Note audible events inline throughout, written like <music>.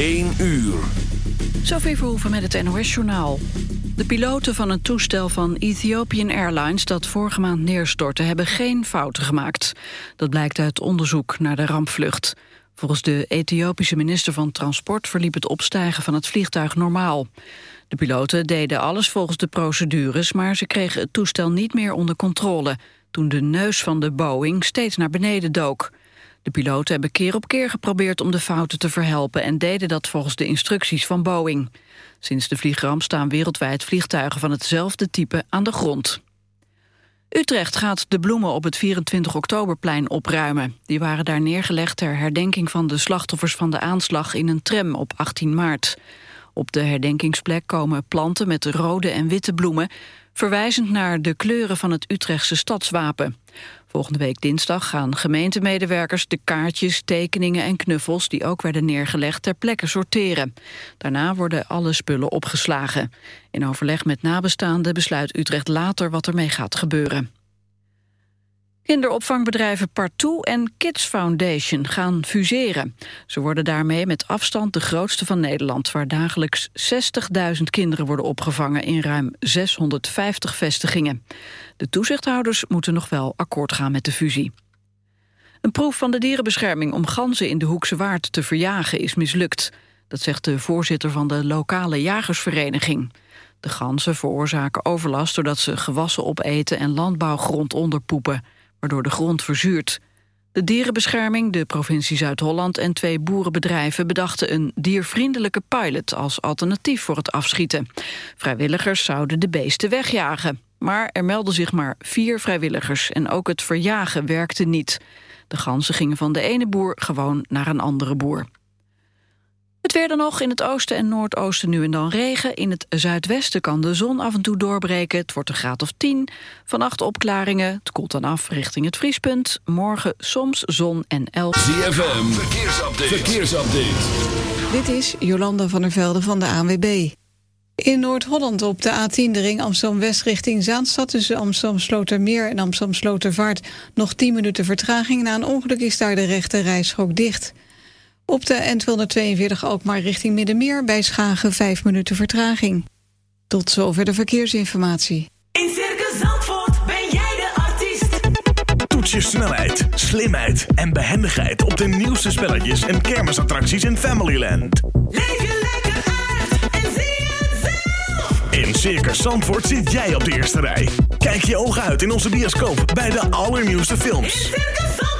1 uur. Sophie Verhoeven met het NOS-journaal. De piloten van een toestel van Ethiopian Airlines dat vorige maand neerstortte... hebben geen fouten gemaakt. Dat blijkt uit onderzoek naar de rampvlucht. Volgens de Ethiopische minister van Transport verliep het opstijgen van het vliegtuig normaal. De piloten deden alles volgens de procedures, maar ze kregen het toestel niet meer onder controle toen de neus van de Boeing steeds naar beneden dook. De piloten hebben keer op keer geprobeerd om de fouten te verhelpen... en deden dat volgens de instructies van Boeing. Sinds de vliegramp staan wereldwijd vliegtuigen van hetzelfde type aan de grond. Utrecht gaat de bloemen op het 24 oktoberplein opruimen. Die waren daar neergelegd ter herdenking van de slachtoffers van de aanslag in een tram op 18 maart. Op de herdenkingsplek komen planten met rode en witte bloemen verwijzend naar de kleuren van het Utrechtse stadswapen. Volgende week dinsdag gaan gemeentemedewerkers de kaartjes, tekeningen en knuffels die ook werden neergelegd ter plekke sorteren. Daarna worden alle spullen opgeslagen. In overleg met nabestaanden besluit Utrecht later wat ermee gaat gebeuren. Kinderopvangbedrijven Partout en Kids Foundation gaan fuseren. Ze worden daarmee met afstand de grootste van Nederland... waar dagelijks 60.000 kinderen worden opgevangen in ruim 650 vestigingen. De toezichthouders moeten nog wel akkoord gaan met de fusie. Een proef van de dierenbescherming om ganzen in de Hoekse Waard te verjagen is mislukt. Dat zegt de voorzitter van de lokale jagersvereniging. De ganzen veroorzaken overlast doordat ze gewassen opeten en landbouwgrond onderpoepen waardoor de grond verzuurt. De dierenbescherming, de provincie Zuid-Holland en twee boerenbedrijven bedachten een diervriendelijke pilot als alternatief voor het afschieten. Vrijwilligers zouden de beesten wegjagen. Maar er melden zich maar vier vrijwilligers en ook het verjagen werkte niet. De ganzen gingen van de ene boer gewoon naar een andere boer. Het weer dan nog. In het oosten en noordoosten nu en dan regen. In het zuidwesten kan de zon af en toe doorbreken. Het wordt een graad of 10. Vannacht opklaringen. Het koelt dan af richting het vriespunt. Morgen soms zon en 11. ZFM. Verkeersupdate. Verkeersupdate. Dit is Jolanda van der Velde van de ANWB. In Noord-Holland op de A10 de ring Amsterdam-West richting Zaanstad... tussen Amsterdam-Slotermeer en Amsterdam-Slotervaart... nog 10 minuten vertraging. Na een ongeluk is daar de rechte rijstrook dicht... Op de N242 Alkmaar richting Middenmeer bij Schagen 5 minuten vertraging. Tot zover de verkeersinformatie. In Circus Zandvoort ben jij de artiest. Toets je snelheid, slimheid en behendigheid op de nieuwste spelletjes en kermisattracties in Familyland. Leef je lekker uit en zie het zelf. In Circus Zandvoort zit jij op de eerste rij. Kijk je ogen uit in onze bioscoop bij de allernieuwste In films. Circus Zandvoort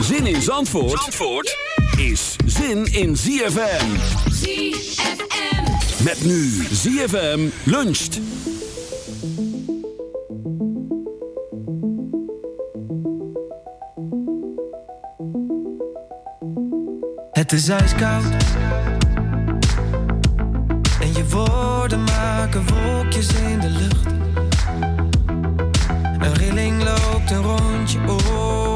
Zin in Zandvoort, Zandvoort is zin in ZFM. ZFM. Met nu ZFM luncht. Het is ijskoud En je woorden maken wolkjes in de lucht Een rilling loopt een rondje op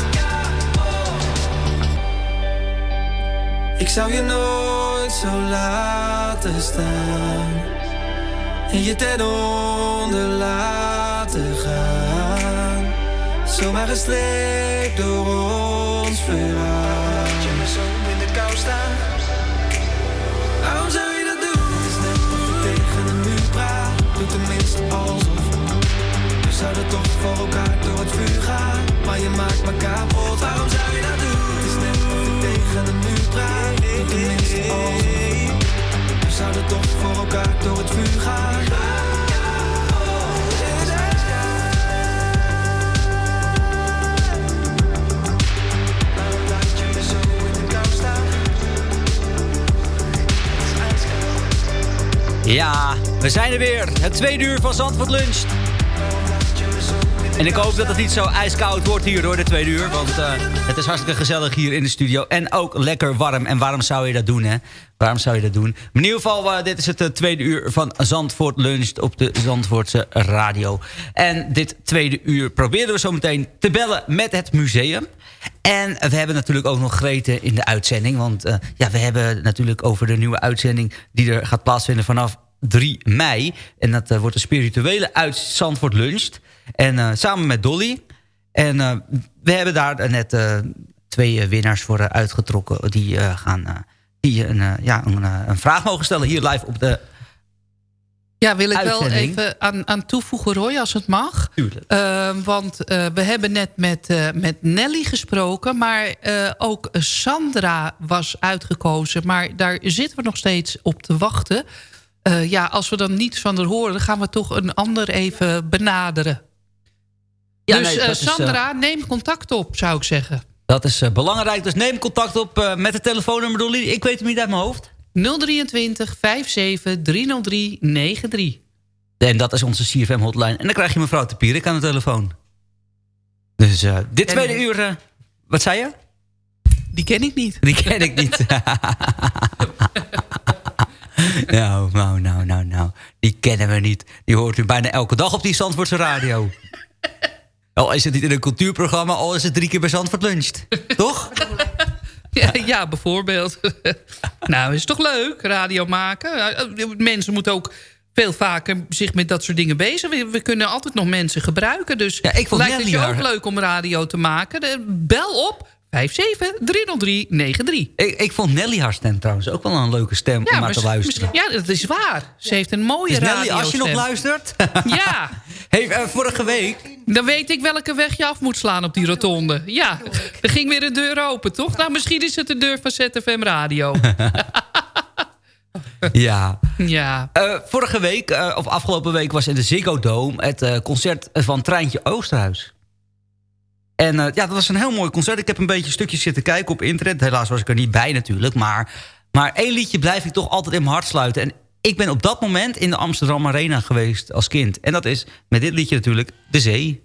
Ik zou je nooit zo laten staan. En je ten onder laten gaan. Zomaar gestreept door ons verhaal. Laat je me zo in de kou staan. Waarom zou je dat doen? Het is net of ik tegen een muur praat. Doe tenminste alsof. We zouden toch voor elkaar door het vuur gaan. Maar je maakt me kapot. Waarom zou je dat doen? Het is net of ik tegen een muur Doe tenminste alsof. We zouden toch voor elkaar door het vuur gaan. Ja, we zijn er weer. Het tweede uur van Zandvoort Lunch. En ik hoop dat het niet zo ijskoud wordt hier door de tweede uur. Want eh, het is hartstikke gezellig hier in de studio. En ook lekker warm. En waarom zou je dat doen, hè? Waarom zou je dat doen? In ieder geval, eh, dit is het eh, tweede uur van Zandvoort Lunch op de Zandvoortse radio. En dit tweede uur proberen we zo meteen te bellen met het museum. En we hebben natuurlijk ook nog Grete in de uitzending. Want ja, we hebben natuurlijk over de nieuwe uitzending... die er gaat plaatsvinden vanaf 3 mei. En dat wordt een spirituele uit Zandvoort Luncht. En eh, samen met Dolly. En eh, we hebben daar net eh, twee winnaars voor uitgetrokken... die gaan... die een, ja, een, een vraag mogen stellen hier live op de Ja, wil ik wel even aan, aan toevoegen, Roy, als het mag. Eh, want we hebben net met, met Nelly gesproken... maar ook Sandra was uitgekozen. Maar daar zitten we nog steeds op te wachten. Ja, als we dan niets van haar horen... dan gaan we toch een ander even benaderen. Ja, dus nee, eh, is, eh, Sandra, neem contact op, zou ik zeggen. Dat is eh, belangrijk. Dus neem contact op met het telefoonnummer Dolly. Ik weet hem niet uit mijn hoofd. 023 57 303 93. En dat is onze CFM hotline. En dan krijg je mevrouw de Pierik aan de telefoon. Dus dit tweede uur... wat zei je? Die ken ik niet. Die ken ik niet. <laughs> Nou, nou, nou, nou, nou. Die kennen we niet. Die hoort u bijna elke dag op die Zandvoortse radio. Al is het niet in een cultuurprogramma, al is het drie keer bij Zandvoort luncht. <laughs> Toch? Ja, ja, bijvoorbeeld. <laughs> nou, is toch leuk, radio maken. Eh, Mensen moeten ook veel vaker zich met dat soort dingen bezig. We, we kunnen altijd nog mensen gebruiken. Dus Ja, ik vond lijkt het je haar- ook leuk om radio te maken. Eh, Bel op 5730393. Ik, ik vond Nelly haar stem trouwens ook wel een leuke stem om naar te luisteren. ja, dat is waar. Ze heeft een mooie Dus radio. Nelly, als je nog luistert. Ja. <laughs> Hey, eh, vorige week... Dan weet ik welke weg je af moet slaan op die rotonde. Ja, er ging weer een deur open, toch? Nou, misschien is het de deur van ZFM Radio. <laughs> Ja. Ja. Eh, vorige week, eh, of afgelopen week, was in de Ziggo Dome... het eh, concert van Treintje Oosterhuis. En eh, ja, dat was een heel mooi concert. Ik heb een beetje stukjes zitten kijken op internet. Helaas was ik er niet bij natuurlijk. Maar, maar één liedje blijf ik toch altijd in mijn hart sluiten. En ik ben op dat moment in de Amsterdam Arena geweest als kind. En dat is met dit liedje natuurlijk De Zee.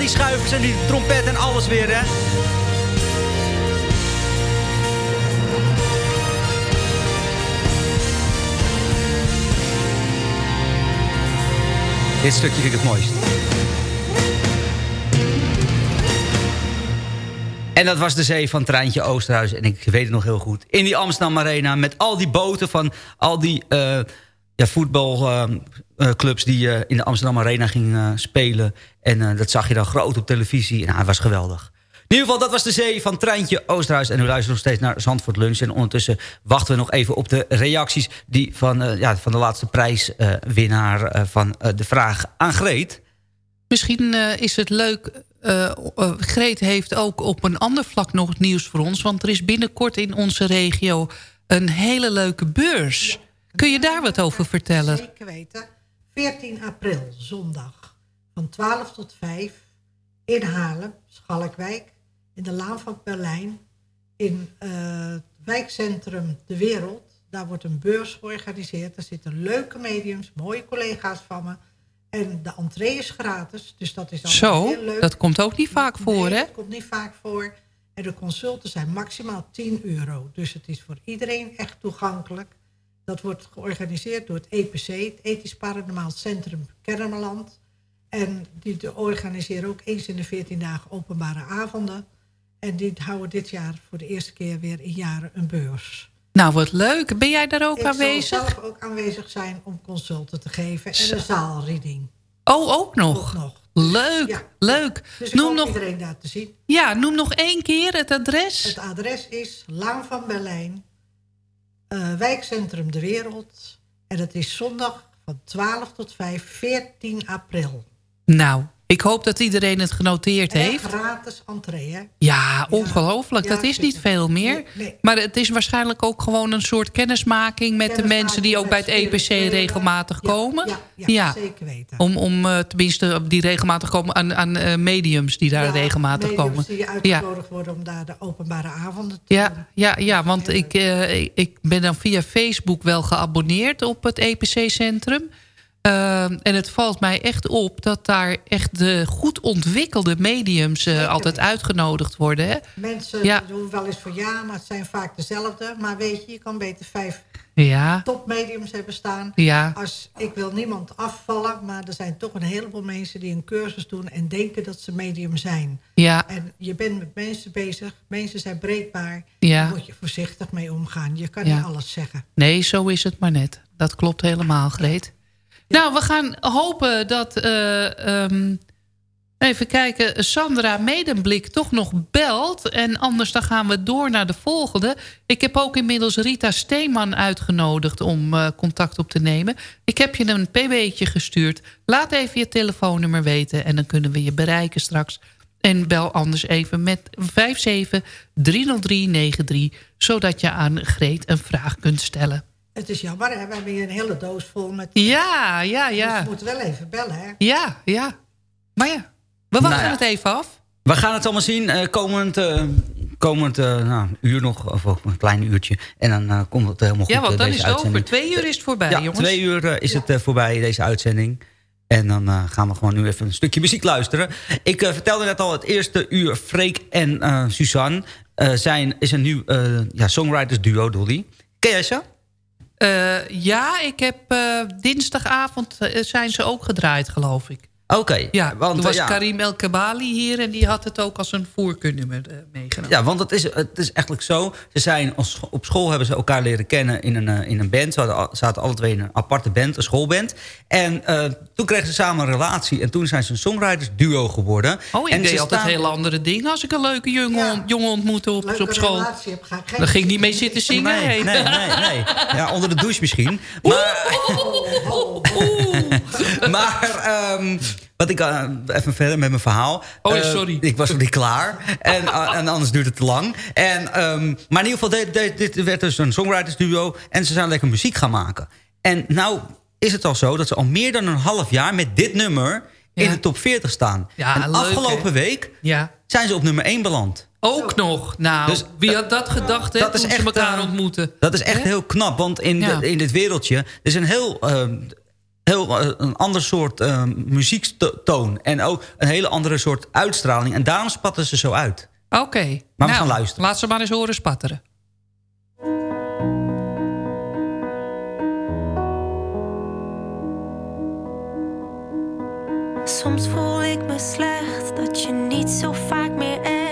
Die schuivers en die trompet en alles weer, hè. Dit stukje vind ik het mooist. En dat was de zee van Treintje Oosterhuis. En ik weet het nog heel goed. In die Amsterdam Arena met al die boten van al die uh, ja, voetbalclubs... die uh, in de Amsterdam Arena gingen spelen. En dat zag je dan groot op televisie. En hij was geweldig. In ieder geval, dat was de zee van Treintje Oosterhuis. En we luisteren nog steeds naar Zandvoort Lunch. En ondertussen wachten we nog even op de reacties... Die van, uh, ja, van de laatste prijswinnaar uh, uh, van de vraag aan Greet. Misschien is het leuk... Greet heeft ook op een ander vlak nog het nieuws voor ons. Want er is binnenkort in onze regio een hele leuke beurs. Ja, Kun je daar wat over vertellen? Zeker weten. 14 april, zondag. Van 12 tot 5 in Haarlem, Schalkwijk in de Laan van Berlijn, in uh, het wijkcentrum De Wereld. Daar wordt een beurs georganiseerd. Daar zitten leuke mediums, mooie collega's van me. En de entree is gratis, dus dat is Zo, heel leuk. dat komt ook niet vaak voor, hè? dat komt niet vaak voor. En de consulten zijn maximaal 10 euro. Dus het is voor iedereen echt toegankelijk. Dat wordt georganiseerd door het EPC, het Ethisch Paranormaal Centrum Kermeland. En die organiseren ook eens in de 14 dagen openbare avonden. En die houden dit jaar voor de eerste keer weer in jaren een beurs. Nou, wat leuk. Ben jij daar ook ik aanwezig? Ik zal zelf ook aanwezig zijn om consulten te geven en een zaalreading. Oh, ook nog? Ook nog. Leuk, Ja. leuk. Dus noem nog, iedereen daar te zien. ja, noem nog één keer het adres. Het adres is Laan van Berlijn, eh, wijkcentrum De Wereld. En het is zondag van 12 tot 5, 14 april. Nou, ik hoop dat iedereen het genoteerd En heeft. gratis entree, hè? Ja, ongelooflijk. Ja, dat is niet veel meer. Nee, nee. Maar het is waarschijnlijk ook gewoon een soort kennismaking... met de mensen die ook bij het EPC spirituele- regelmatig Ja, komen. ja, ja, zeker weten. Om, om eh, tenminste die regelmatig komen aan, aan eh, mediums die daar regelmatig mediums komen. die uitgenodigd worden om daar de openbare avonden te Ja, ja, ja, want ik, eh, ik ben dan via Facebook wel geabonneerd op het EPC-centrum. Ehm, en het valt mij echt op dat daar echt de goed ontwikkelde mediums eh, altijd uitgenodigd worden. Hè? Mensen Ja. doen wel eens voor ja, maar het zijn vaak dezelfde. Maar weet je, je kan beter vijf Ja, topmediums hebben staan. Ja. Als, ik wil niemand afvallen, maar er zijn toch een heleboel mensen die een cursus doen... en denken dat ze medium zijn. ja, En je bent met mensen bezig, mensen zijn breekbaar. Ja. Daar moet je voorzichtig mee omgaan. Je kan niet alles zeggen. nee, zo is het maar net. Dat klopt helemaal, Greet. Nou, we gaan hopen dat... eh, ehm, even kijken, Sandra Medemblik toch nog belt. En anders dan gaan we door naar de volgende. Ik heb ook inmiddels Rita Steeman uitgenodigd om eh, contact op te nemen. Ik heb je een pb'tje gestuurd. Laat even je telefoonnummer weten en dan kunnen we je bereiken straks. En bel anders even met 5730393... zodat je aan Greet een vraag kunt stellen. Het is jammer, hè? we hebben hier een hele doos vol met... Ja, ja, Dus ja. we moeten wel even bellen, hè? Ja, ja. Maar ja, we wachten Nou ja. het even af. We gaan het allemaal zien. eh, komend eh, komend eh, nou, uur nog, of ook een klein uurtje. En dan eh, komt het helemaal goed. Ja, want dan deze is het over. Twee uur is het voorbij, ja, jongens. twee uur is het eh, voorbij, deze uitzending. En dan eh, gaan we gewoon nu even een stukje muziek luisteren. Ik eh, vertelde net al, het eerste uur, Freek en eh, Suzanne... eh, zijn, is een nieuw eh, ja, songwriters duo, Dolly. Ken jij ze? Eh, ja, ik heb eh, dinsdagavond eh, zijn ze ook gedraaid, geloof ik. Oké. Ja, want, toen was ja. Karim El Kabali hier en die had het ook als een voorkeurnummer eh, meegenomen. Ja, want het is, het is eigenlijk zo. Ze zijn op scho- op school hebben ze elkaar leren kennen in een, eh, in een band. Ze hadden, zaten alle twee in een aparte band, een schoolband. En eh, toen kregen ze samen een relatie. En toen zijn ze een songwriters duo geworden. Oh, ik en deed altijd staan- hele andere dingen als ik een leuke jongen, jongen ontmoette op, Leuke op school. relatie heb, ga ik geen Dan ging ik niet mee zitten zingen. Nee, nee, nee, nee. Ja, onder de douche misschien. Maar, <laughs> <laughs> maar ehm, wat ik, eh, even verder met mijn verhaal. Oh, Eh, sorry. ik was nog niet klaar. En, eh, en anders duurt het te lang. En, ehm, maar in ieder geval, dit, dit, dit werd dus een songwriters duo. En ze zijn lekker muziek gaan maken. En nou is het al zo dat ze al meer dan een half jaar met dit nummer... in de top 40 staan. Ja, en leuk, afgelopen hè? week Ja. zijn ze op nummer 1 beland. Ook nog. Nou, Dus, wie had dat gedacht hè, dat is echt, ze elkaar ontmoeten? Dat is echt heel knap, want in, Ja. de- in dit wereldje... er is een heel, ehm, heel, eh, een ander soort uh, muziektoon. En ook een hele andere soort uitstraling. En daarom spatten ze zo uit. Oké. Maar nou, we gaan luisteren. Laat ze maar eens horen spatteren. Soms voel ik me slecht dat je niet zo vaak meer echt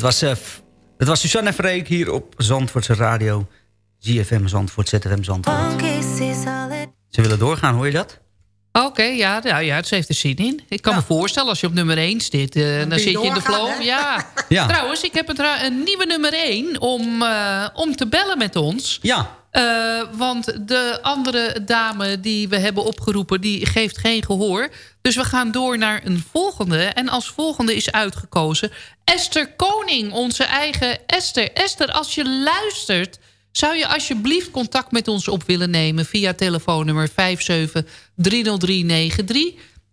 dat was, eh, f- dat was Suzanne Freek hier op Zandvoortse Radio. ZFM Zandvoort, ZFM Zandvoort. Ze willen doorgaan, hoor je dat? Oké, ja, nou ja, ze heeft er zin in. Ik kan me voorstellen, als je op nummer 1 zit, eh, dan, zit je in de flow. Ja. <laughs> Ja. Trouwens, ik heb een nieuwe nummer 1 om, eh, om te bellen met ons. Ja. Eh, want de andere dame die we hebben opgeroepen... die geeft geen gehoor. Dus we gaan door naar een volgende. En als volgende is uitgekozen Esther Koning, onze eigen Esther. Esther, als je luistert... zou je alsjeblieft contact met ons op willen nemen... via telefoonnummer 5730393.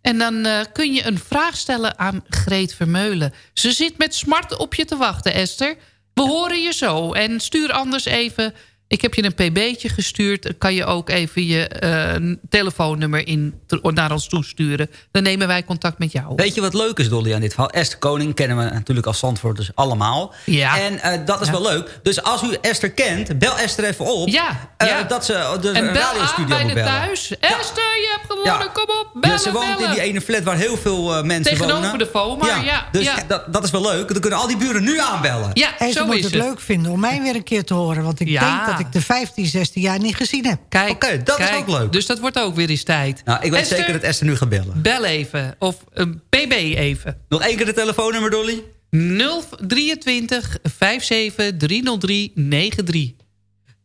En dan eh, kun je een vraag stellen aan Greet Vermeulen. Ze zit met smart op je te wachten, Esther. We horen je zo. En stuur anders even... Ik heb je een pb'tje gestuurd. Dan kan je ook even je eh, telefoonnummer in, naar ons toesturen. Dan nemen wij contact met jou. Weet je wat leuk is, Dolly, aan dit verhaal? Esther Koning kennen we natuurlijk als Zandvoorters allemaal. Ja. En eh, dat is Ja. wel leuk. Dus als u Esther kent, bel Esther even op. Ja, Eh, ja. dat ze de en bel aan radiostudio bij de bellen. thuis. Esther, je hebt gewonnen, Ja. kom op, bellen, Ja, ze woont in die ene flat waar heel veel mensen Tegenover wonen. de FOMA, ja, Dus ja. Dat, dat is wel leuk. Dan kunnen al die buren nu aanbellen. Ja, En ze zo moet is het het. leuk vinden om mij weer een keer te horen. Want ik Ja. denk dat ik de 15, 16 jaar niet gezien heb. Kijk, Oké, dat is kijk, ook leuk. Dus dat wordt ook weer eens tijd. Nou, ik weet Esther, zeker dat Esther nu gaat bellen. Bel even. Of een pb even. Nog één keer de telefoonnummer, Dolly. 023 57 303 93.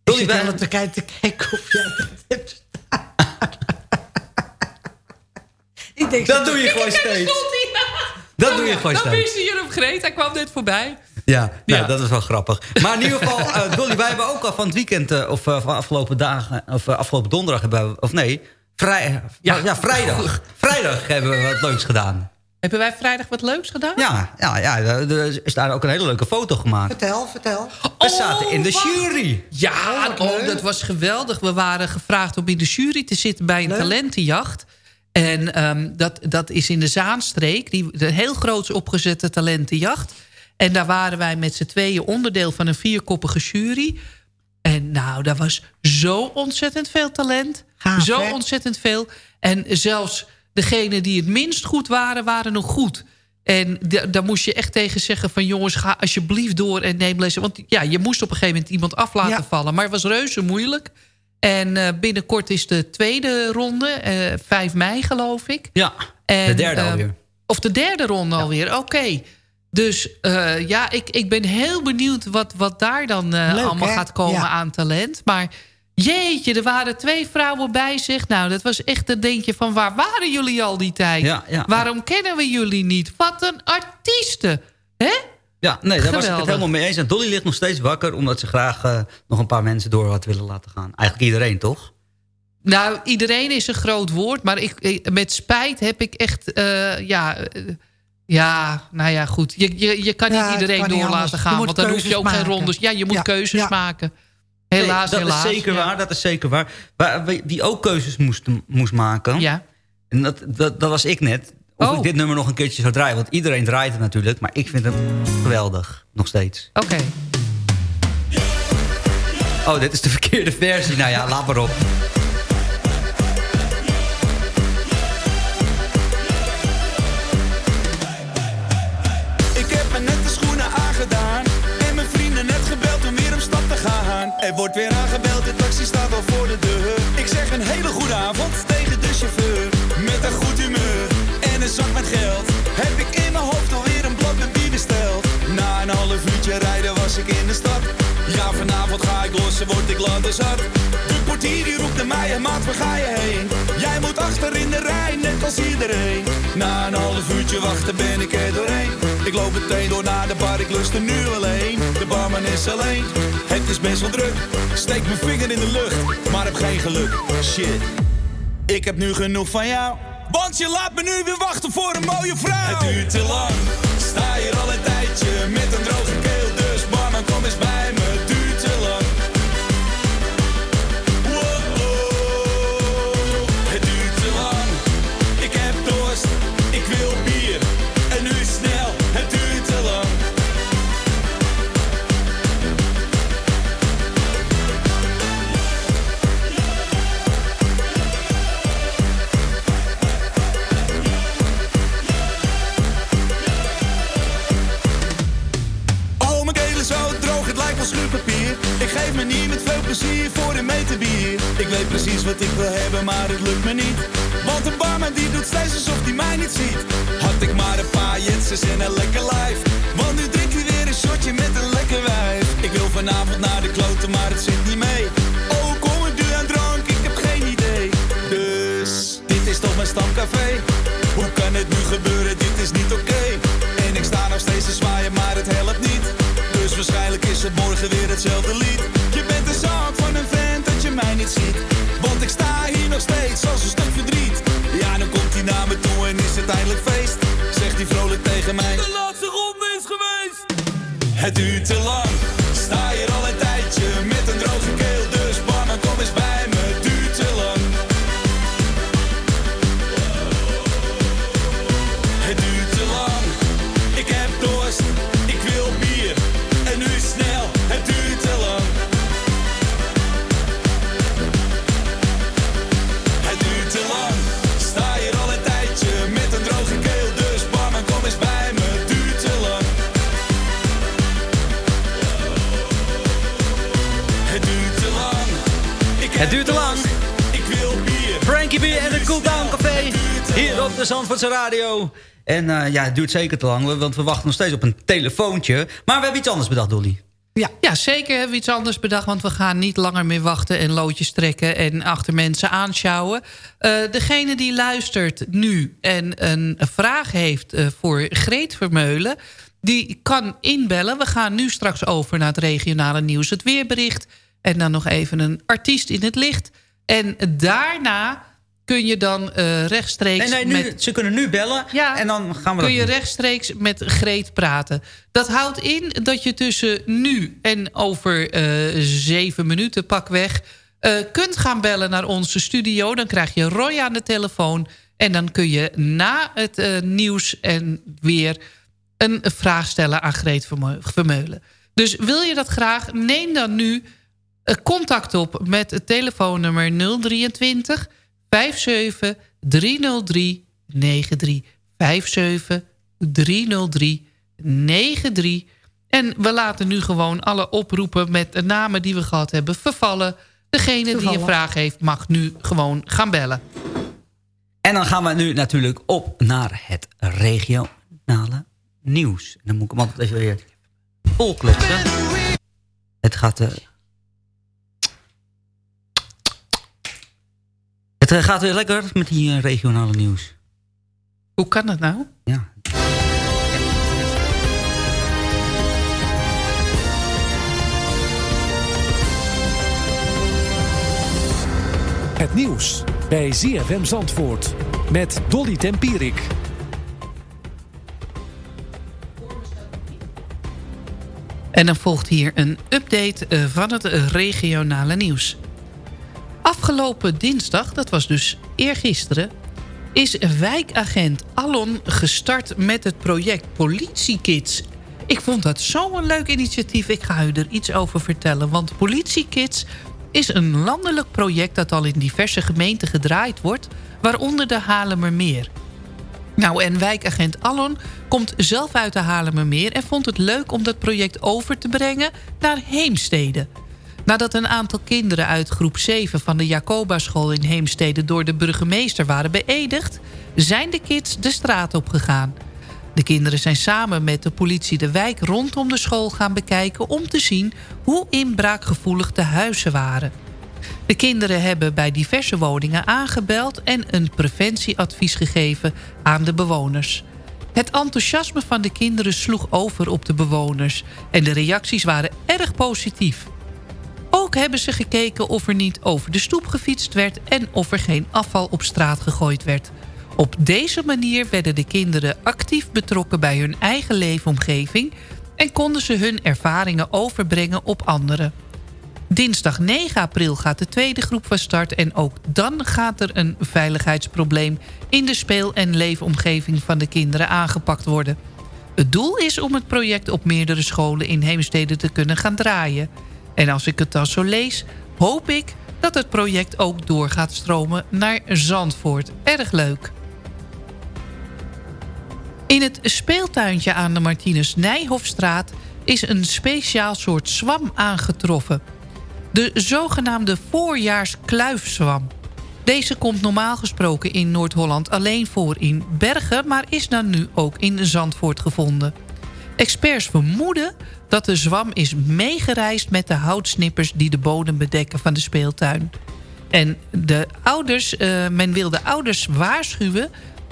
Ik zit wel te kijken, te kijken of jij dat hebt <laughs> Ik denk, Dat doe je gewoon steeds. Dat doe je gewoon Dan steeds. wist hij hier op Greet. Hij kwam net voorbij. Ja, nou, dat is wel grappig. Maar in ieder geval, eh, Dolly, wij hebben ook al van het weekend... eh, of eh, van afgelopen dagen, of afgelopen donderdag hebben we... Of nee, vrij, ja. vrijdag. Vrijdag hebben we wat leuks gedaan. Hebben wij vrijdag wat leuks gedaan? Ja, ja, ja er is daar ook een hele leuke foto gemaakt. Vertel, vertel. We zaten in de jury. Ja, oh, dat was geweldig. We waren gevraagd om in de jury te zitten bij een talentenjacht. En ehm, dat, dat is in de Zaanstreek. Die, een heel groots opgezette talentenjacht. En daar waren wij met z'n tweeën onderdeel van een vierkoppige jury. En nou, daar was zo ontzettend veel talent. Gaaf, zo hè? ontzettend veel. En zelfs degenen die het minst goed waren, waren nog goed. En da- daar moest je echt tegen zeggen van... jongens, ga alsjeblieft door en neem lessen. Want ja, je moest op een gegeven moment iemand af laten vallen. Maar het was reuze moeilijk. En eh, binnenkort is de tweede ronde. eh 5 mei, geloof ik. Ja, En, de derde eh, alweer. Of de derde ronde alweer, oké. Dus eh, ja, ik, ik ben heel benieuwd wat, wat daar dan eh, Leuk, allemaal hè? gaat komen Ja. aan talent. Maar jeetje, er waren twee vrouwen bij zich. Nou, dat was echt een dingetje van waar waren jullie al die tijd? Ja, ja. Waarom kennen we jullie niet? Wat een artiesten, hè? Ja, nee, daar was ik het helemaal mee eens. En Dolly ligt nog steeds wakker... omdat ze graag eh, nog een paar mensen door had willen laten gaan. Eigenlijk iedereen, toch? Nou, iedereen is een groot woord, maar ik, met spijt heb ik echt, ja, ja, nou ja, goed. Je, je, je kan niet het iedereen kan door laten gaan, want dan hoef je ook geen rondes. Ja, je moet Ja, keuzes ja. maken. Helaas, Nee, dat helaas. is zeker ja. waar, dat is zeker waar. Maar wie- wie ook keuzes moest, moest maken... Ja. En dat, dat, dat was ik net. Of Oh. ik dit nummer nog een keertje zou draaien. Want iedereen draait het natuurlijk. Maar ik vind hem geweldig. Nog steeds. Oké. Oh, dit is de verkeerde versie. Nou ja, laat maar op. Er wordt weer aangebeld, de taxi staat al voor de deur. Ik zeg een hele goede avond tegen de chauffeur. Met een goed humeur en een zak met geld. Heb ik in mijn hoofd alweer een blok met bier besteld. Na een half uurtje rijden was ik in de stad. Ja, vanavond ga ik los en word ik zat. De portier die roept naar mij, maat, waar ga je heen? Achter in de rij, net als iedereen. Na een half uurtje wachten ben ik er doorheen. Ik loop meteen door naar de bar, ik lust er nu alleen. De barman is alleen, het is best wel druk. Steek mijn vinger in de lucht, maar heb geen geluk. Shit, ik heb nu genoeg van jou. Want je laat me nu weer wachten voor een mooie vrouw. Het duurt te lang, Het duurt te lang. Ik wil bier. Frankie B en de Cool Down Café. Hier op de Zandvoortse Radio. En uh, ja, het duurt zeker te lang, want we wachten nog steeds op een telefoontje. Maar we hebben iets anders bedacht, Dolly. Ja. ja, zeker hebben we iets anders bedacht. Want we gaan niet langer meer wachten en loodjes trekken... en achter mensen aanschouwen. Uh, degene die luistert nu en een vraag heeft uh, voor Greet Vermeulen... die kan inbellen. We gaan nu straks over naar het regionale nieuws, het weerbericht... en dan nog even een artiest in het licht. En daarna kun je dan uh, rechtstreeks... Nee, nee, nu, met, ze kunnen nu bellen ja, en dan gaan we Kun je doen. rechtstreeks met Greet praten. Dat houdt in dat je tussen nu en over uh, zeven minuten pakweg... Uh, kunt gaan bellen naar onze studio. Dan krijg je Roy aan de telefoon. En dan kun je na het nieuws en weer een vraag stellen aan Greet Vermeulen. Dus wil je dat graag, neem dan nu contact op met het telefoonnummer 023 57 303 93. 57 303 93. En we laten nu gewoon alle oproepen met de namen die we gehad hebben vervallen. Degene die een vraag heeft mag nu gewoon gaan bellen. En dan gaan we nu natuurlijk op naar het regionale nieuws. En dan moet ik hem altijd even weer volkletsen. Het gaat... Uh, Het uh, gaat weer lekker met die uh, regionale nieuws. Hoe kan dat nou? Ja. Het nieuws bij ZFM Zandvoort met Dolly Tempierik. En dan volgt hier een update uh, van het regionale nieuws. Afgelopen dinsdag, dat was dus eergisteren... is wijkagent Allon gestart met het project Politiekids. Ik vond dat zo'n leuk initiatief. Ik ga u er iets over vertellen. Want Politiekids is een landelijk project... dat al in diverse gemeenten gedraaid wordt... waaronder de Halemermeer. Nou, en wijkagent Allon komt zelf uit de Halemermeer... en vond het leuk om dat project over te brengen naar Heemstede... Nadat een aantal kinderen uit groep 7 van de Jacobaschool in Heemstede... door de burgemeester waren beëdigd... zijn de kids de straat op gegaan. De kinderen zijn samen met de politie de wijk rondom de school gaan bekijken... om te zien hoe inbraakgevoelig de huizen waren. De kinderen hebben bij diverse woningen aangebeld... en een preventieadvies gegeven aan de bewoners. Het enthousiasme van de kinderen sloeg over op de bewoners... en de reacties waren erg positief. Ook hebben ze gekeken of er niet over de stoep gefietst werd... en of er geen afval op straat gegooid werd. Op deze manier werden de kinderen actief betrokken bij hun eigen leefomgeving... en konden ze hun ervaringen overbrengen op anderen. Dinsdag 9 april gaat de tweede groep van start... en ook dan gaat er een veiligheidsprobleem... in de speel- en leefomgeving van de kinderen aangepakt worden. Het doel is om het project op meerdere scholen in Heemstede te kunnen gaan draaien... En als ik het dan zo lees, hoop ik dat het project ook door gaat stromen naar Zandvoort. Erg leuk. In het speeltuintje aan de Martinus Nijhofstraat is een speciaal soort zwam aangetroffen. De zogenaamde voorjaarskluifzwam. Deze komt normaal gesproken in Noord-Holland alleen voor in Bergen... maar is dan nu ook in Zandvoort gevonden. Experts vermoeden dat de zwam is meegereisd met de houtsnippers... die de bodem bedekken van de speeltuin. En de ouders, uh, men wil de ouders waarschuwen...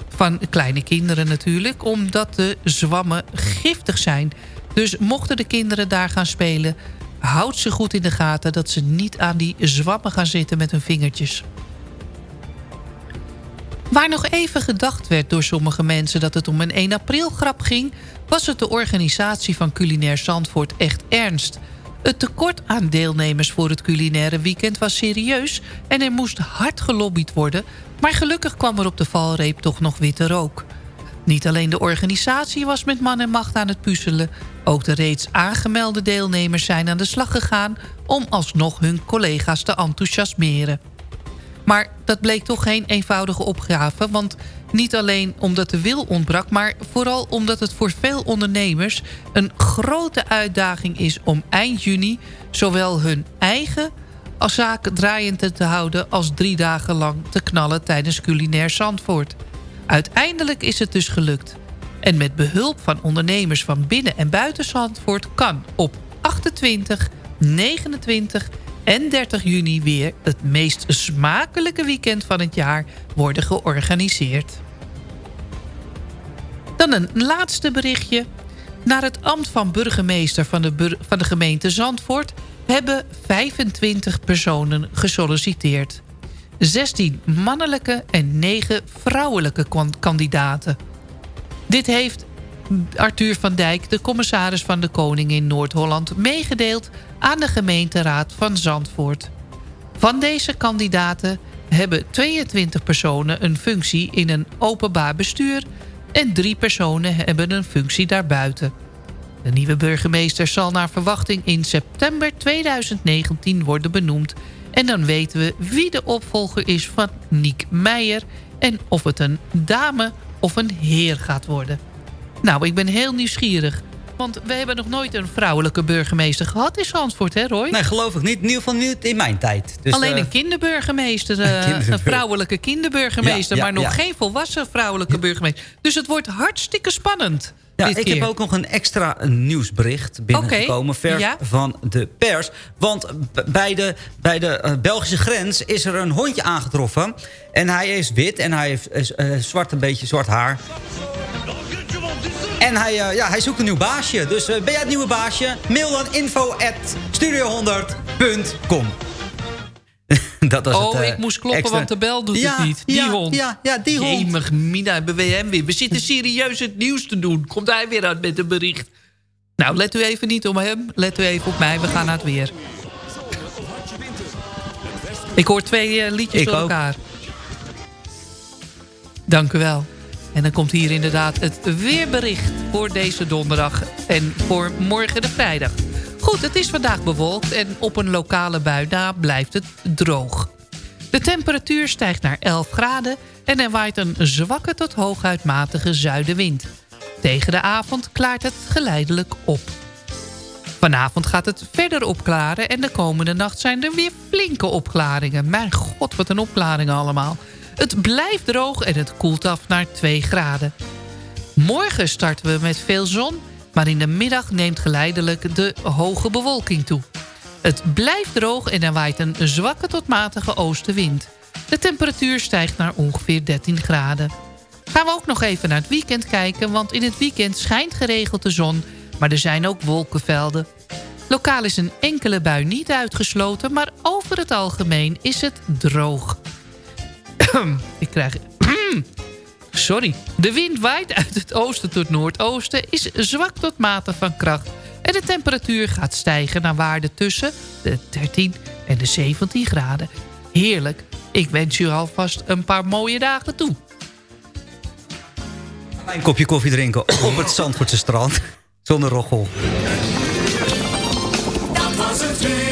van kleine kinderen natuurlijk... omdat de zwammen giftig zijn. Dus mochten de kinderen daar gaan spelen... houd ze goed in de gaten dat ze niet aan die zwammen gaan zitten met hun vingertjes. Waar nog even gedacht werd door sommige mensen dat het om een 1 april grap ging... was het de organisatie van Culinair Zandvoort echt ernst. Het tekort aan deelnemers voor het culinaire weekend was serieus... en er moest hard gelobbyd worden... maar gelukkig kwam er op de valreep toch nog witte rook. Niet alleen de organisatie was met man en macht aan het puzzelen... ook de reeds aangemelde deelnemers zijn aan de slag gegaan... om alsnog hun collega's te enthousiasmeren. Maar dat bleek toch geen eenvoudige opgave... want niet alleen omdat de wil ontbrak... maar vooral omdat het voor veel ondernemers... een grote uitdaging is om eind juni... zowel hun eigen als zaak draaiend te houden... als drie dagen lang te knallen tijdens culinair Zandvoort. Uiteindelijk is het dus gelukt. En met behulp van ondernemers van binnen- en buiten Zandvoort... kan op 28, 29 en 30 juni weer het meest smakelijke weekend van het jaar worden georganiseerd. Dan een laatste berichtje. Naar het ambt van burgemeester van de, van de gemeente Zandvoort... hebben 25 personen gesolliciteerd. 16 mannelijke en 9 vrouwelijke kandidaten. Dit heeft Arthur van Dijk, de commissaris van de Koning in Noord-Holland... meegedeeld aan de gemeenteraad van Zandvoort. Van deze kandidaten hebben 22 personen een functie in een openbaar bestuur... en drie personen hebben een functie daarbuiten. De nieuwe burgemeester zal naar verwachting in september 2019 worden benoemd... en dan weten we wie de opvolger is van Niek Meijer... en of het een dame of een heer gaat worden. Nou, ik ben heel nieuwsgierig. Want we hebben nog nooit een vrouwelijke burgemeester gehad in Zandvoort, hè Roy? Nee, geloof ik niet. In ieder geval niet in mijn tijd. Dus, Alleen een kinderburgemeester. <laughs> Uh, een vrouwelijke kinderburgemeester. maar nog geen volwassen vrouwelijke burgemeester. Dus het wordt hartstikke spannend. Ja, ik heb ook nog een extra nieuwsbericht binnengekomen. Okay, vers van de pers. Want bij de, bij de uh, Belgische grens is er een hondje aangetroffen. En hij is wit en hij heeft uh, zwart, een beetje zwart haar. En hij, uh, ja, hij zoekt een nieuw baasje. Dus ben jij het nieuwe baasje? Mail dan info at studio100.com <laughs> dat was oh, het, uh, ik moest kloppen, extra... want de bel doet ja, het niet. Die ja, hond. Ja, ja, die hond. Jemig, Mina, hebben we hem weer. We zitten serieus het nieuws te doen. Komt hij weer uit met een bericht. Nou, let u even niet op hem. Let u even op mij. We gaan naar het weer. Ik hoor twee uh, liedjes ik door ook. elkaar. Dank u wel. En dan komt hier inderdaad het weerbericht voor deze donderdag en voor morgen de vrijdag. Goed, het is vandaag bewolkt en op een lokale bui na blijft het droog. De temperatuur stijgt naar 11 graden en er waait een zwakke tot hooguit matige zuidenwind. Tegen de avond klaart het geleidelijk op. Vanavond gaat het verder opklaren en de komende nacht zijn er weer flinke opklaringen. Mijn god, wat een opklaring allemaal. Het blijft droog en het koelt af naar 2 graden. Morgen starten we met veel zon maar in de middag neemt geleidelijk de hoge bewolking toe. Het blijft droog en er waait een zwakke tot matige oostenwind. De temperatuur stijgt naar ongeveer 13 graden. Gaan we ook nog even naar het weekend kijken... want in het weekend schijnt geregeld de zon... maar er zijn ook wolkenvelden. Lokaal is een enkele bui niet uitgesloten... maar over het algemeen is het droog. <clears throat> Ik krijg <clears throat> Sorry. De wind waait uit het oosten tot noordoosten, is zwak tot matig van kracht. En de temperatuur gaat stijgen naar waarde tussen de 13 en de 17 graden. Heerlijk. Ik wens u alvast een paar mooie dagen toe. Een kopje koffie drinken op het <clears throat> Zandvoortse strand. Zonder rochel. Dat was het weer.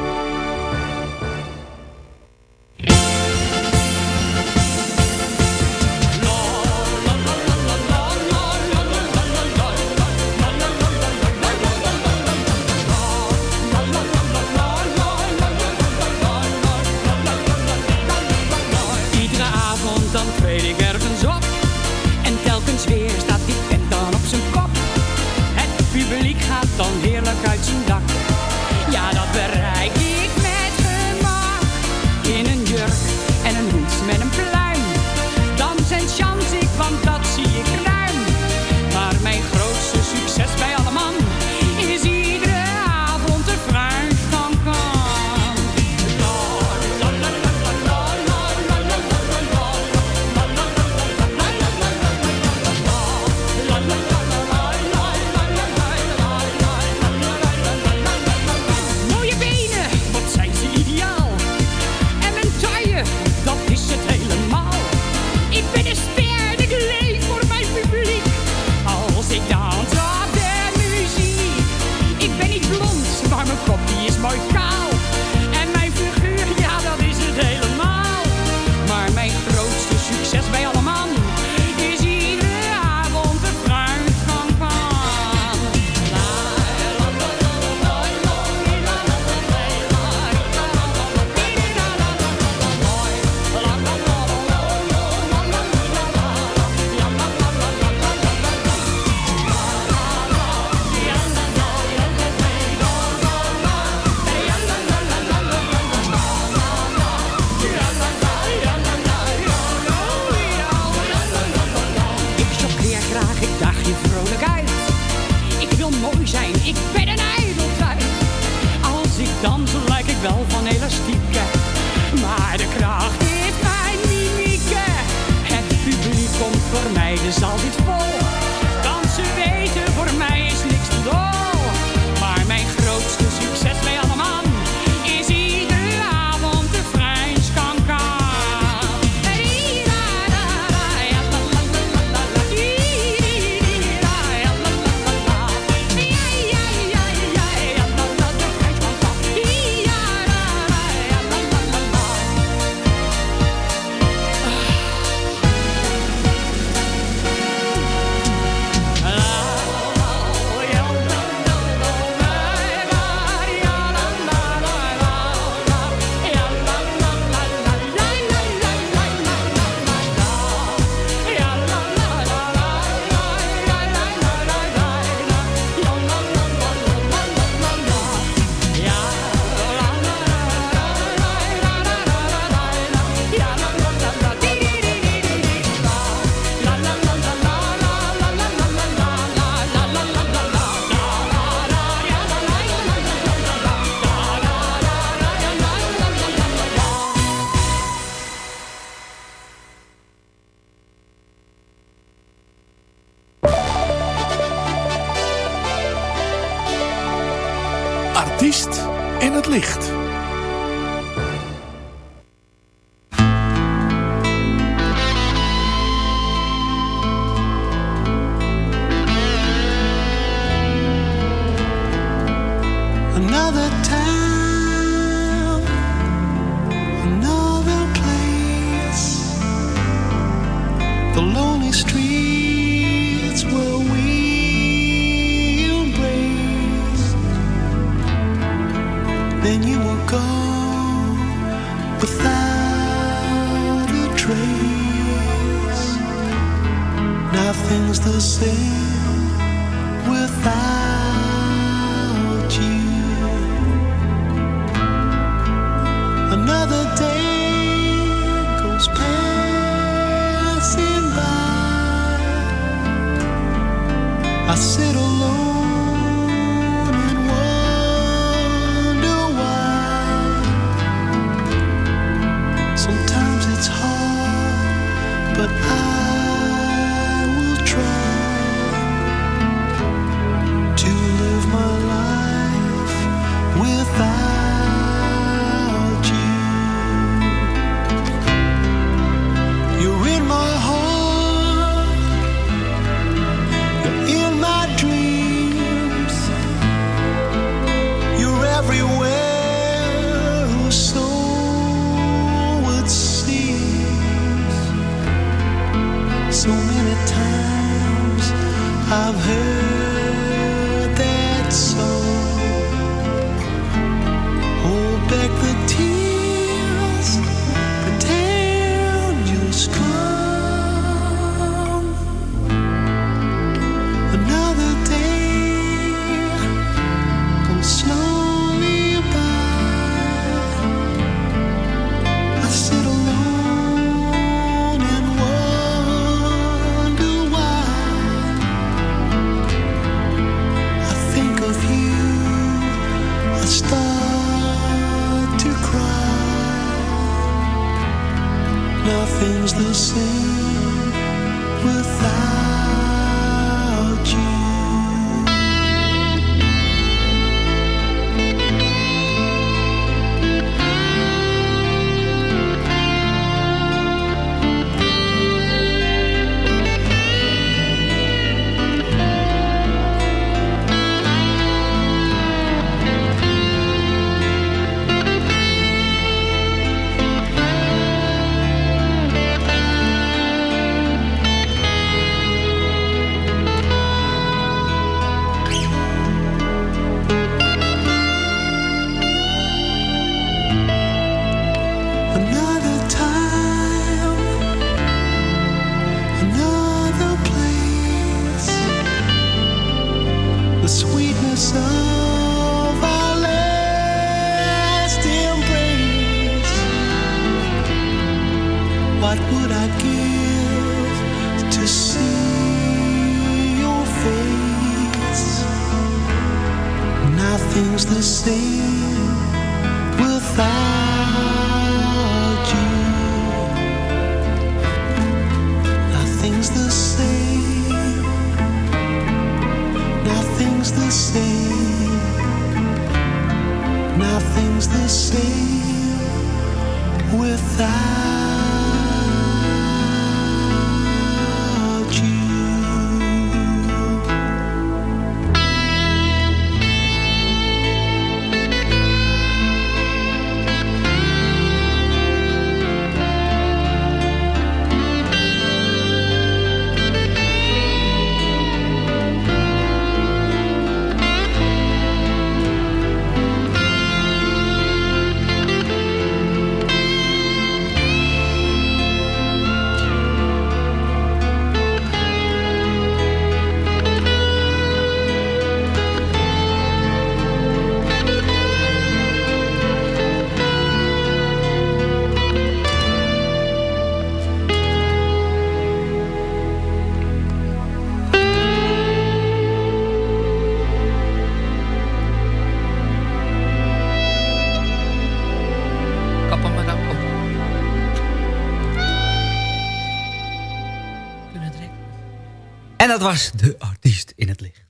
Dat was de artiest in het licht.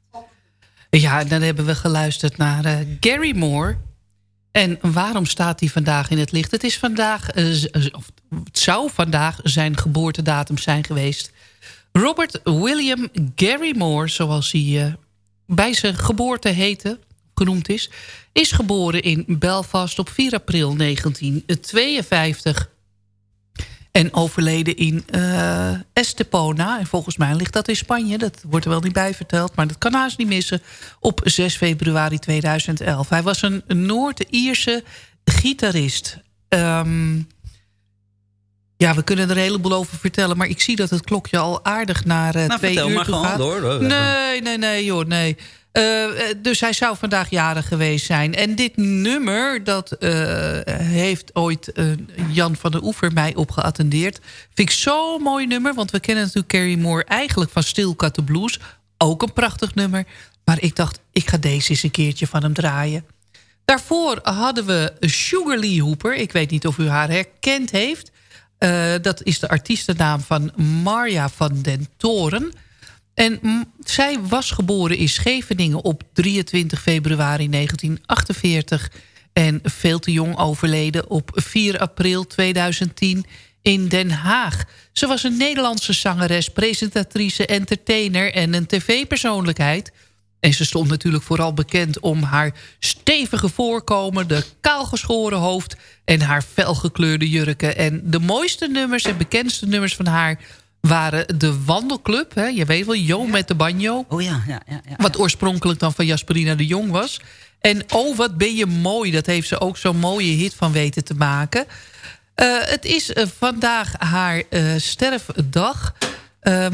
Ja, dan hebben we geluisterd naar eh, Gary Moore. En waarom staat hij vandaag in het licht? Het is vandaag, eh, eh, of het zou vandaag zijn geboortedatum zijn geweest. Robert William Gary Moore, zoals hij bij zijn geboorte heette, genoemd is... is geboren in Belfast op 4 april 1952... En overleden in eh, Estepona. En volgens mij ligt dat in Spanje. Dat wordt er wel niet bij verteld. Maar dat kan haast niet missen. Op 6 februari 2011. Hij was een Noord-Ierse gitarist. Ehm, ja, we kunnen er een heleboel over vertellen. Maar ik zie dat het klokje al aardig naar Nou, twee vertel uur maar toe gewoon gaat. door. Nee, nee, nee, joh, nee. Eh, eh, dus hij zou vandaag jarig geweest zijn. En dit nummer, dat eh, heeft ooit Jan van der Oever mij opgeattendeerd. Vind ik zo'n mooi nummer, want we kennen natuurlijk Carrie Moore eigenlijk van Still Cut the Blues. Ook een prachtig nummer. Maar ik dacht, ik ga deze eens een keertje van hem draaien. Daarvoor hadden we Sugar Lee Hooper. Ik weet niet of u haar herkend heeft. Dat is de artiestennaam van Marja van den Toren. En zij was geboren in Scheveningen op 23 februari 1948... en veel te jong overleden op 4 april 2010 in Den Haag. Ze was een Nederlandse zangeres, presentatrice, entertainer... en een tv-persoonlijkheid... En ze stond natuurlijk vooral bekend om haar stevige voorkomen... de kaalgeschoren hoofd en haar felgekleurde jurken. En de mooiste nummers en bekendste nummers van haar... waren de Wandelclub. Hè? Je weet wel, Jo met de banjo. Oh ja, ja, ja, ja. Wat oorspronkelijk dan van Jasperina de Jong was. En Oh, wat ben je mooi. Dat heeft ze ook zo'n mooie hit van weten te maken. Eh, het is eh, vandaag haar eh, sterfdag. Eh,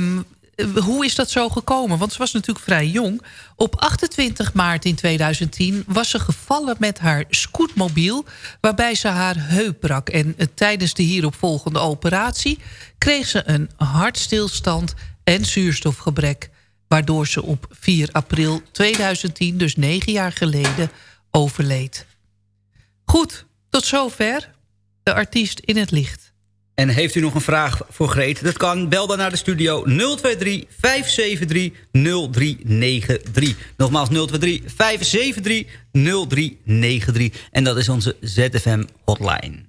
hoe is dat zo gekomen? Want ze was natuurlijk vrij jong. Op 28 maart in 2010 was ze gevallen met haar scootmobiel... waarbij ze haar heup brak. En eh, tijdens de hieropvolgende operatie... kreeg ze een hartstilstand en zuurstofgebrek... waardoor ze op 4 april 2010, dus negen jaar geleden, overleed. Goed, tot zover de artiest in het licht. En heeft u nog een vraag voor Greet? Dat kan. Bel dan naar de studio 023 573 0393. Nogmaals 023 573 0393. En dat is onze ZFM hotline.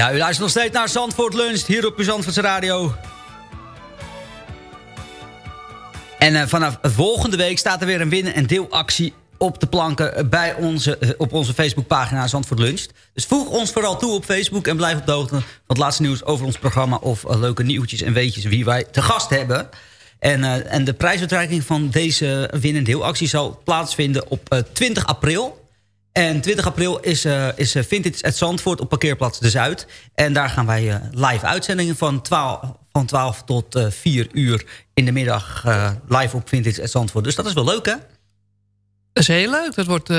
Ja, u luistert nog steeds naar Zandvoort Lunch hier op uw Zandvoortse Radio. En eh, vanaf volgende week staat er weer een winnen- en deelactie op de planken bij onze, eh, op onze Facebookpagina Zandvoort Lunch. Dus voeg ons vooral toe op Facebook en blijf op de hoogte van het laatste nieuws over ons programma... of eh, leuke nieuwtjes en weetjes wie wij te gast hebben. En, eh, en de prijsuitreiking van deze win- en deelactie zal plaatsvinden op eh, 20 april... En 20 april is, eh is eh, Vintage at Zandvoort op parkeerplaats De Zuid. En daar gaan wij eh, live uitzendingen van 12, van 12 tot eh 4 uur in de middag live op Vintage at Zandvoort. Dus dat is wel leuk, hè? Dat is heel leuk. Dat wordt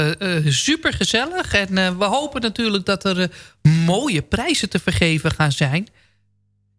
super gezellig. En we hopen natuurlijk dat er mooie prijzen te vergeven gaan zijn.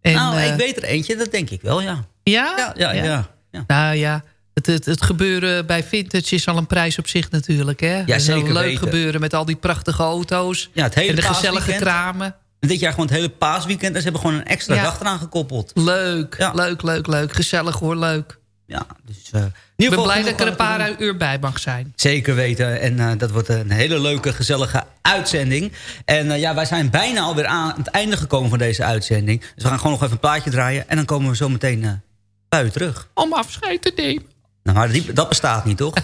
En, nou, ik weet er eentje, dat denk ik wel, ja. Ja? Ja, ja, ja. Nou ja, het, het, het gebeuren bij Vintage is al een prijs op zich natuurlijk. Hè? Het is zeker een leuk weten. gebeuren met al die prachtige auto's. Ja, het hele en de gezellige kramen. Dit jaar gewoon het hele paasweekend. En ze hebben gewoon een extra Ja. dag eraan gekoppeld. Leuk, leuk, leuk, leuk. Gezellig hoor, leuk. Ja, dus... ik in ben ieder geval blij dat ik er een paar uur bij mag zijn. Zeker weten. En eh, dat wordt een hele leuke, gezellige uitzending. En eh, ja, wij zijn bijna alweer aan het einde gekomen van deze uitzending. Dus we gaan gewoon nog even een plaatje draaien. En dan komen we zo meteen eh bij u terug. Om afscheid te nemen. Nou, maar die, dat bestaat niet, toch?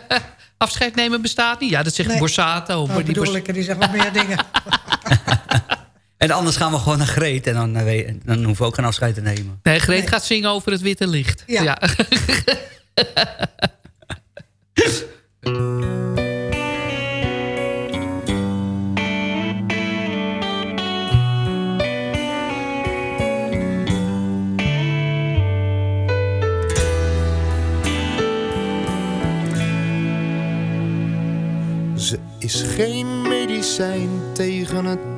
<laughs> Afscheid nemen bestaat niet. Ja, dat zegt Nee. Borsato. Nou, maar die bedoel ik, die zegt wat meer <laughs> dingen. <laughs> En anders gaan we gewoon naar Greet. En dan, eh, dan hoeven we ook geen afscheid te nemen. Nee, Greet gaat zingen over het witte licht. Ja. Ze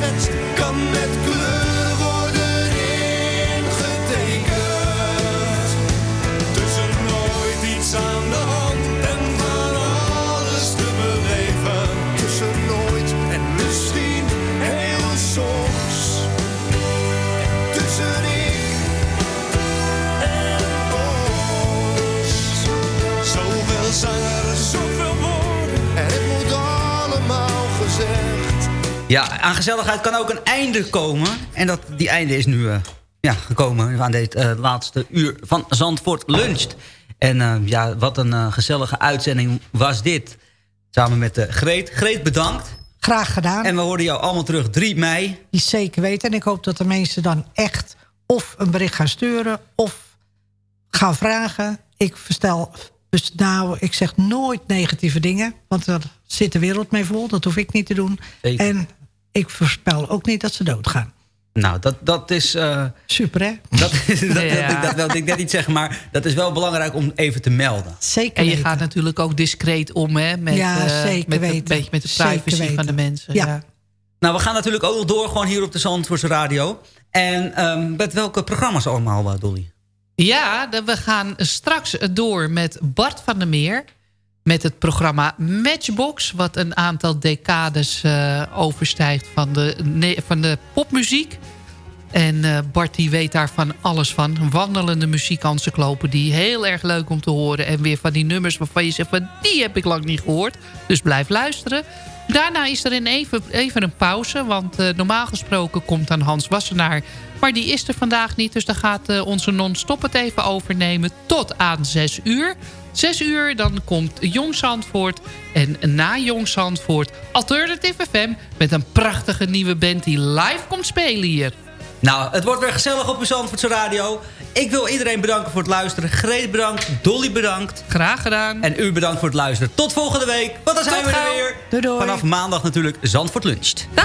Staat Ja, aan gezelligheid kan ook een einde komen. En dat, die einde is nu eh, ja, gekomen aan dit eh, laatste uur van Zandvoort Luncht. En eh, ja, wat een gezellige uitzending was dit. Samen met Greet. Greet, bedankt. Graag gedaan. En we horen jou allemaal terug 3 mei. Die zeker weten. En ik hoop dat de mensen dan echt of een bericht gaan sturen... of gaan vragen. Ik verstel... Dus nou, ik zeg nooit negatieve dingen. Want daar zit de wereld mee vol. Dat hoef ik niet te doen. Zeker. En ik voorspel ook niet dat ze doodgaan. Nou, dat, dat is... eh, Super, hè? Dat, <laughs> dat, wilde Ja. ik, dat wilde ik net niet zeggen, maar dat is wel belangrijk om even te melden. Zeker En je weten. gaat natuurlijk ook discreet om, hè? Met, Ja, eh, zeker met weten. Een beetje met de privacy van de mensen. Ja. Ja. Nou, we gaan natuurlijk ook nog door, gewoon hier op de Zandvoortse Radio. En ehm, met welke programma's allemaal, eh, Dolly? Ja, we gaan straks door met Bart van der Meer. Met het programma Matchbox. Wat een aantal decades eh, overstijgt van de, van de popmuziek. En eh, Bart die weet daar van alles van. Een wandelende muziekencyclopedie. Heel erg leuk om te horen. En weer van die nummers waarvan je zegt van die heb ik lang niet gehoord. Dus blijf luisteren. Daarna is er een even, even een pauze. Want eh, normaal gesproken komt dan Hans Wassenaar. Maar die is er vandaag niet. Dus dan gaat eh, onze non-stop het even overnemen. Tot aan 6 uur. 6 uur, dan komt Jong Zandvoort. En na Jong Zandvoort Alternative FM. Met een prachtige nieuwe band die live komt spelen hier. Nou, het wordt weer gezellig op uw Zandvoortse Radio. Ik wil iedereen bedanken voor het luisteren. Greet bedankt, Dolly bedankt. Graag gedaan. En u bedankt voor het luisteren. Tot volgende week, want dan zijn Tot we er gauw. weer. Doei, doei. Vanaf maandag natuurlijk Zandvoort Luncht. Tot